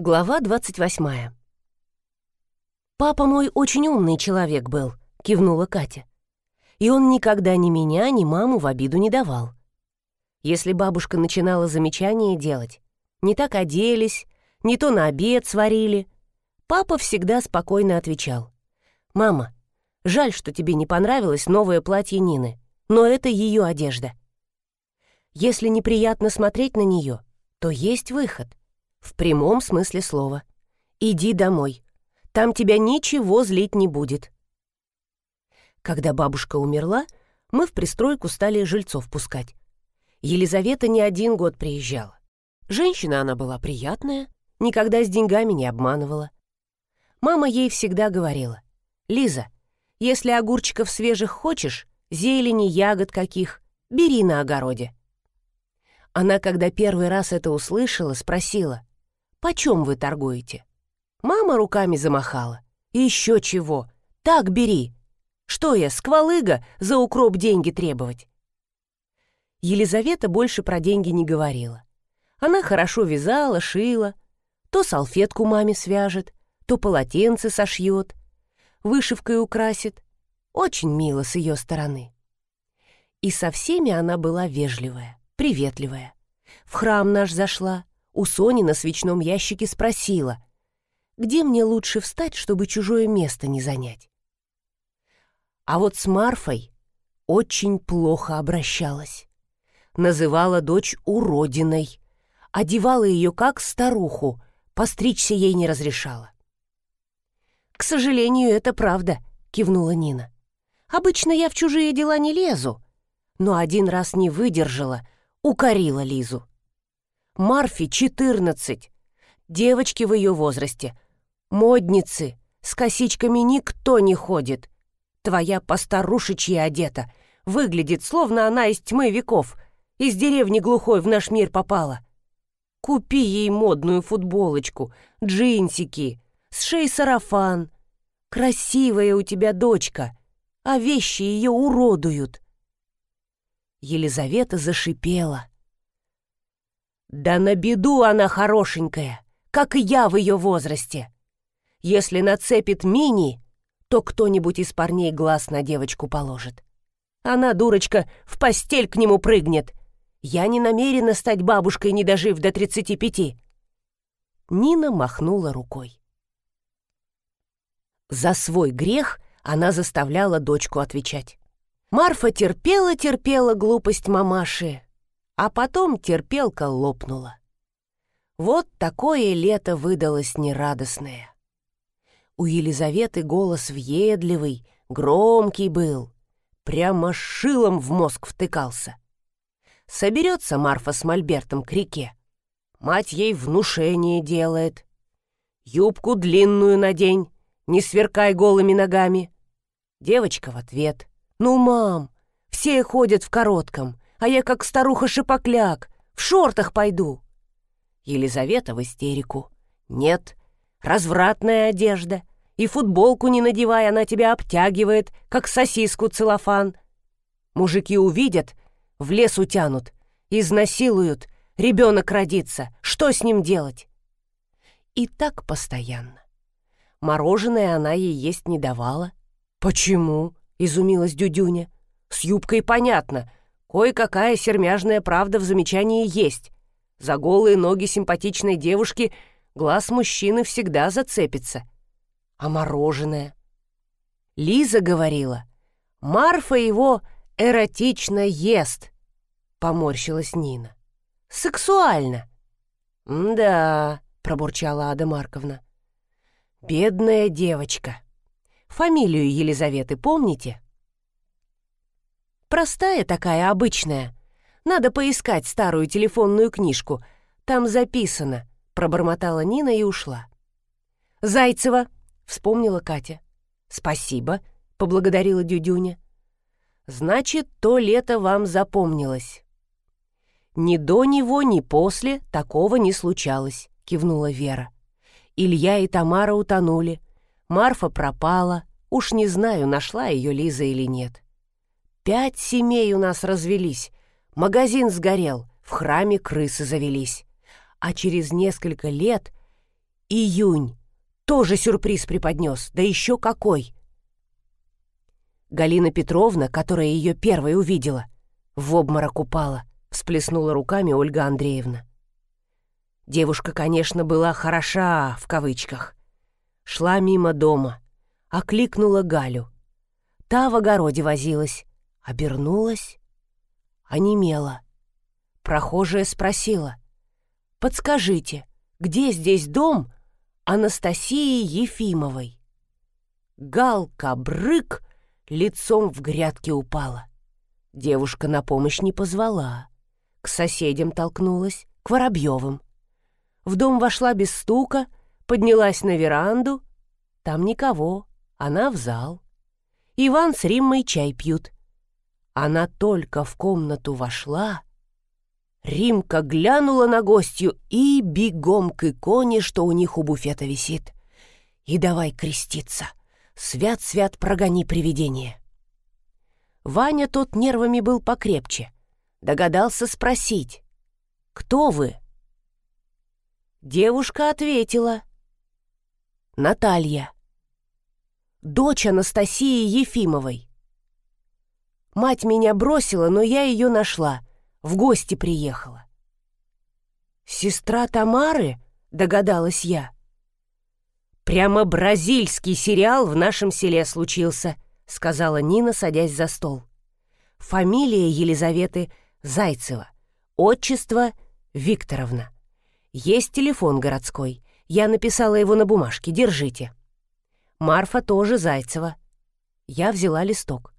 Глава 28. «Папа мой очень умный человек был», — кивнула Катя. «И он никогда ни меня, ни маму в обиду не давал. Если бабушка начинала замечания делать, не так оделись, не то на обед сварили, папа всегда спокойно отвечал. «Мама, жаль, что тебе не понравилось новое платье Нины, но это ее одежда. Если неприятно смотреть на нее, то есть выход. В прямом смысле слова. Иди домой. Там тебя ничего злить не будет. Когда бабушка умерла, мы в пристройку стали жильцов пускать. Елизавета не один год приезжала. Женщина она была приятная, никогда с деньгами не обманывала. Мама ей всегда говорила, «Лиза, если огурчиков свежих хочешь, зелени, ягод каких, бери на огороде». Она, когда первый раз это услышала, спросила, «Почем вы торгуете?» Мама руками замахала. «Еще чего! Так бери! Что я, сквалыга, за укроп деньги требовать?» Елизавета больше про деньги не говорила. Она хорошо вязала, шила, то салфетку маме свяжет, то полотенце сошьет, вышивкой украсит. Очень мило с ее стороны. И со всеми она была вежливая, приветливая. В храм наш зашла, у Сони на свечном ящике спросила, где мне лучше встать, чтобы чужое место не занять. А вот с Марфой очень плохо обращалась. Называла дочь уродиной, одевала ее как старуху, постричься ей не разрешала. «К сожалению, это правда», — кивнула Нина. «Обычно я в чужие дела не лезу, но один раз не выдержала, укорила Лизу. Марфе 14. Девочки в ее возрасте. Модницы. С косичками никто не ходит. Твоя постарушечья одета. Выглядит, словно она из тьмы веков. Из деревни глухой в наш мир попала. Купи ей модную футболочку, джинсики, с шеи сарафан. Красивая у тебя дочка, а вещи ее уродуют. Елизавета зашипела. Да на беду она хорошенькая, как и я в ее возрасте. Если нацепит мини, то кто-нибудь из парней глаз на девочку положит. Она, дурочка, в постель к нему прыгнет. Я не намерена стать бабушкой, не дожив до тридцати пяти. Нина махнула рукой. За свой грех она заставляла дочку отвечать. Марфа терпела-терпела глупость мамаши, а потом терпелка лопнула. Вот такое лето выдалось нерадостное. У Елизаветы голос въедливый, громкий был, прямо шилом в мозг втыкался. Соберется Марфа с Мольбертом к реке. Мать ей внушение делает. Юбку длинную надень, не сверкай голыми ногами. Девочка в ответ. «Ну, мам, все ходят в коротком, а я как старуха-шипокляк, в шортах пойду. Елизавета в истерику. Нет, развратная одежда, и футболку не надевай, она тебя обтягивает, как сосиску целлофан. Мужики увидят, в лес утянут, изнасилуют, ребенок родится, что с ним делать? И так постоянно. Мороженое она ей есть не давала. «Почему?» — изумилась Дюдюня. «С юбкой понятно, Кое-какая сермяжная правда в замечании есть. За голые ноги симпатичной девушки глаз мужчины всегда зацепится. А мороженое? Лиза говорила, Марфа его эротично ест, поморщилась Нина. Сексуально. «Да», — пробурчала Ада Марковна. «Бедная девочка. Фамилию Елизаветы помните?» Простая такая, обычная. Надо поискать старую телефонную книжку. Там записано», — пробормотала Нина и ушла. «Зайцева», — вспомнила Катя. «Спасибо», — поблагодарила Дюдюня. «Значит, то лето вам запомнилось». «Ни до него, ни после такого не случалось», — кивнула Вера. Илья и Тамара утонули. Марфа пропала. Уж не знаю, нашла ее Лиза или нет. Пять семей у нас развелись. Магазин сгорел, в храме крысы завелись. А через несколько лет Июнь тоже сюрприз преподнес, да еще какой. Галина Петровна, которая ее первой увидела, в обморок упала, всплеснула руками Ольга Андреевна. Девушка, конечно, была «хороша» в кавычках. Шла мимо дома, окликнула Галю. Та в огороде возилась, обернулась, онемела. Прохожая спросила. «Подскажите, где здесь дом Анастасии Ефимовой?» Галка брык лицом в грядке упала. Девушка на помощь не позвала. К соседям толкнулась, к Воробьевым. В дом вошла без стука, поднялась на веранду. Там никого, она в зал. Иван с Риммой чай пьют. Она только в комнату вошла. Римка глянула на гостью и бегом к иконе, что у них у буфета висит. И давай креститься. Свят-свят прогони привидение. Ваня тот нервами был покрепче. Догадался спросить. «Кто вы?» Девушка ответила. «Наталья» дочь Анастасии Ефимовой. Мать меня бросила, но я ее нашла, в гости приехала. «Сестра Тамары?» — догадалась я. «Прямо бразильский сериал в нашем селе случился», — сказала Нина, садясь за стол. «Фамилия Елизаветы Зайцева, отчество Викторовна. Есть телефон городской. Я написала его на бумажке, держите». Марфа тоже Зайцева. Я взяла листок.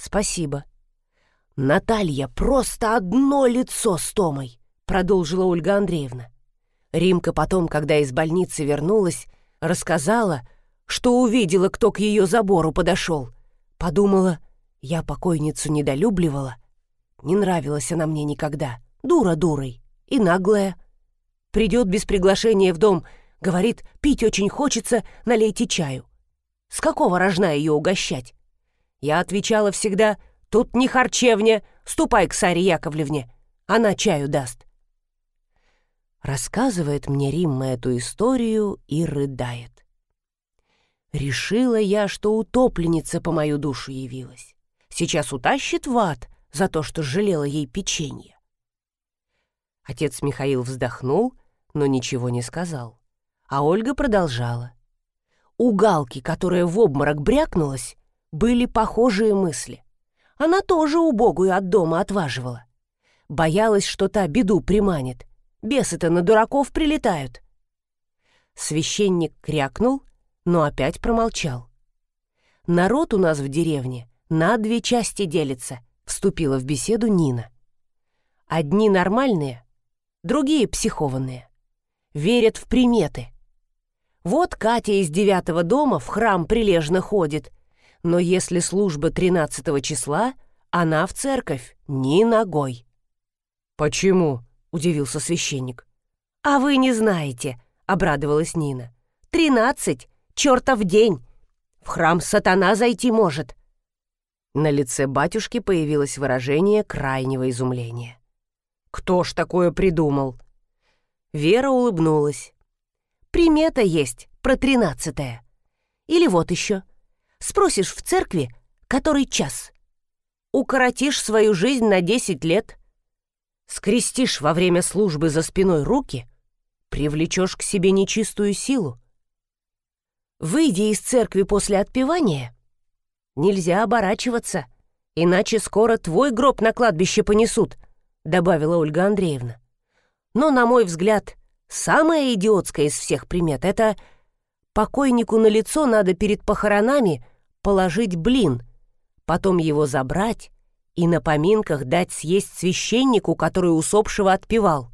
Спасибо. Наталья просто одно лицо с Томой, продолжила Ольга Андреевна. Римка потом, когда из больницы вернулась, рассказала, что увидела, кто к ее забору подошел. Подумала, я покойницу недолюбливала. Не нравилась она мне никогда. Дура дурой и наглая. Придет без приглашения в дом — Говорит, пить очень хочется, налейте чаю. С какого рожна ее угощать? Я отвечала всегда, тут не харчевня, ступай к Саре Яковлевне, она чаю даст. Рассказывает мне Римма эту историю и рыдает. Решила я, что утопленница по мою душу явилась. Сейчас утащит в ад за то, что жалела ей печенье. Отец Михаил вздохнул, но ничего не сказал. А Ольга продолжала. У Галки, которая в обморок брякнулась, были похожие мысли. Она тоже убогую от дома отваживала. Боялась, что та беду приманит. Бесы-то на дураков прилетают. Священник крякнул, но опять промолчал. «Народ у нас в деревне на две части делится», — вступила в беседу Нина. «Одни нормальные, другие психованные. Верят в приметы. Вот Катя из девятого дома в храм прилежно ходит, но если служба тринадцатого числа, она в церковь ни ногой. «Почему?» — удивился священник. «А вы не знаете», — обрадовалась Нина. «Тринадцать, чертов день! В храм сатана зайти может». На лице батюшки появилось выражение крайнего изумления. «Кто ж такое придумал?» Вера улыбнулась. Примета есть про тринадцатое. Или вот еще. Спросишь в церкви, который час. Укоротишь свою жизнь на десять лет. Скрестишь во время службы за спиной руки, привлечешь к себе нечистую силу. Выйди из церкви после отпевания, нельзя оборачиваться, иначе скоро твой гроб на кладбище понесут, добавила Ольга Андреевна. Но, на мой взгляд, Самая идиотская из всех примет — это покойнику на лицо надо перед похоронами положить блин, потом его забрать и на поминках дать съесть священнику, который усопшего отпевал.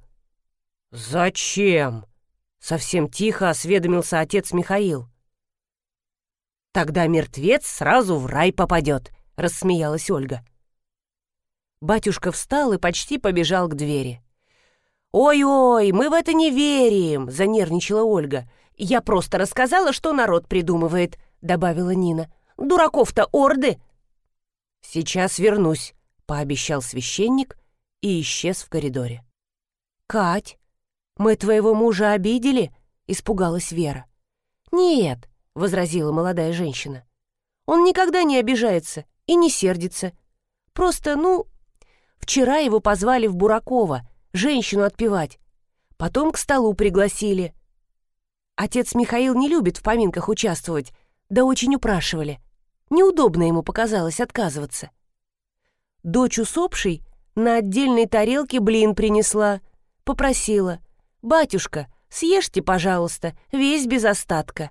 «Зачем?» — совсем тихо осведомился отец Михаил. «Тогда мертвец сразу в рай попадет», — рассмеялась Ольга. Батюшка встал и почти побежал к двери. «Ой-ой, мы в это не верим!» — занервничала Ольга. «Я просто рассказала, что народ придумывает», — добавила Нина. «Дураков-то орды!» «Сейчас вернусь», — пообещал священник и исчез в коридоре. «Кать, мы твоего мужа обидели?» — испугалась Вера. «Нет», — возразила молодая женщина. «Он никогда не обижается и не сердится. Просто, ну, вчера его позвали в Буракова, женщину отпевать. Потом к столу пригласили. Отец Михаил не любит в поминках участвовать, да очень упрашивали. Неудобно ему показалось отказываться. Дочь усопшей на отдельной тарелке блин принесла, попросила. «Батюшка, съешьте, пожалуйста, весь без остатка».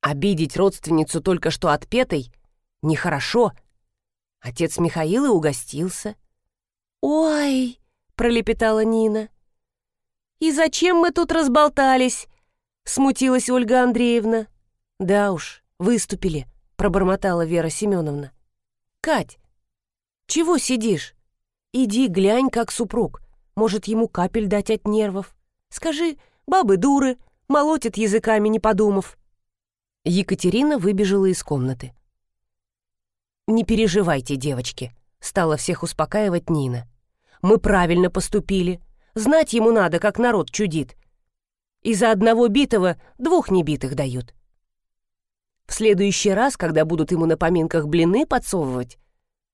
Обидеть родственницу только что отпетой нехорошо. Отец Михаил и угостился. «Ой!» — пролепетала Нина. «И зачем мы тут разболтались?» — смутилась Ольга Андреевна. «Да уж, выступили», — пробормотала Вера Семеновна. «Кать, чего сидишь? Иди глянь, как супруг. Может, ему капель дать от нервов. Скажи, бабы дуры, молотят языками, не подумав». Екатерина выбежала из комнаты. «Не переживайте, девочки», — стала всех успокаивать Нина. «Мы правильно поступили. Знать ему надо, как народ чудит. Из-за одного битого двух небитых дают. В следующий раз, когда будут ему на поминках блины подсовывать,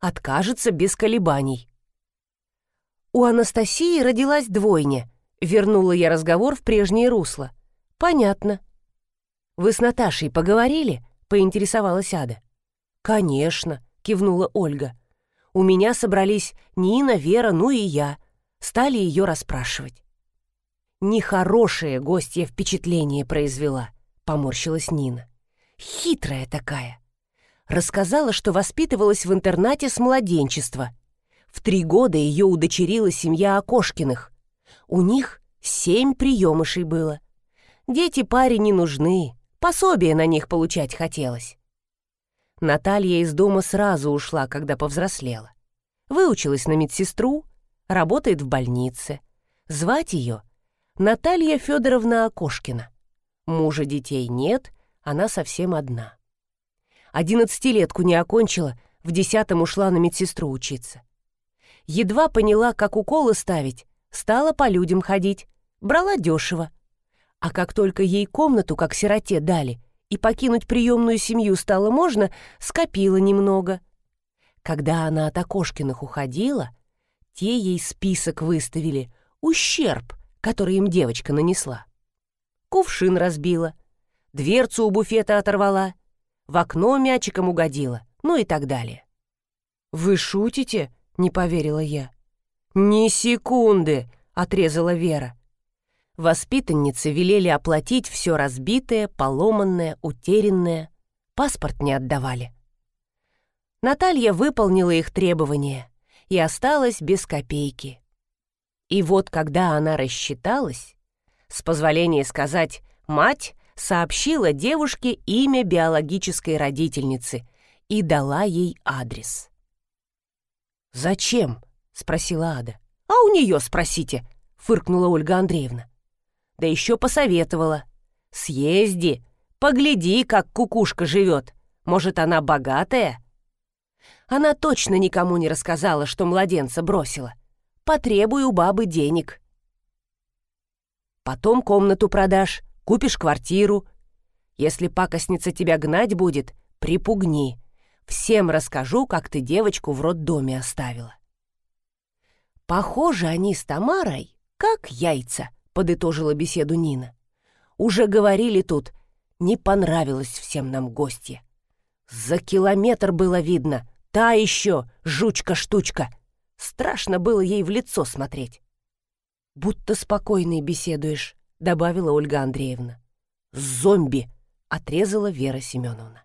откажется без колебаний. У Анастасии родилась двойня. Вернула я разговор в прежнее русло. Понятно. Вы с Наташей поговорили? Поинтересовалась Ада. Конечно, кивнула Ольга. У меня собрались Нина, Вера, ну и я стали ее расспрашивать. «Нехорошее гостья впечатление произвела», — поморщилась Нина. «Хитрая такая. Рассказала, что воспитывалась в интернате с младенчества. В три года ее удочерила семья Окошкиных. У них семь приемышей было. Дети паре не нужны, пособие на них получать хотелось. Наталья из дома сразу ушла, когда повзрослела. Выучилась на медсестру, работает в больнице. Звать ее Наталья Федоровна Окошкина. Мужа детей нет, она совсем одна. Одиннадцатилетку не окончила, в десятом ушла на медсестру учиться. Едва поняла, как уколы ставить, стала по людям ходить, брала дешево. А как только ей комнату, как сироте, дали, и покинуть приемную семью стало можно, скопила немного. Когда она от Окошкиных уходила, те ей список выставили, ущерб, который им девочка нанесла. Кувшин разбила, дверцу у буфета оторвала, в окно мячиком угодила, ну и так далее. «Вы шутите?» — не поверила я. «Ни секунды!» — отрезала Вера. Воспитанницы велели оплатить все разбитое, поломанное, утерянное. Паспорт не отдавали. Наталья выполнила их требования и осталась без копейки. И вот когда она рассчиталась, с позволения сказать, мать сообщила девушке имя биологической родительницы и дала ей адрес. «Зачем?» — спросила Ада. «А у нее спросите», — фыркнула Ольга Андреевна. Да еще посоветовала. «Съезди, погляди, как кукушка живет. Может, она богатая?» Она точно никому не рассказала, что младенца бросила. Потребую у бабы денег. Потом комнату продашь, купишь квартиру. Если пакостница тебя гнать будет, припугни. Всем расскажу, как ты девочку в роддоме оставила. Похоже они с Тамарой, как яйца, подытожила беседу Нина. Уже говорили тут, не понравилось всем нам гостья. За километр было видно, Та еще жучка-штучка. Страшно было ей в лицо смотреть. «Будто спокойно беседуешь», — добавила Ольга Андреевна. «Зомби!» — отрезала Вера Семеновна.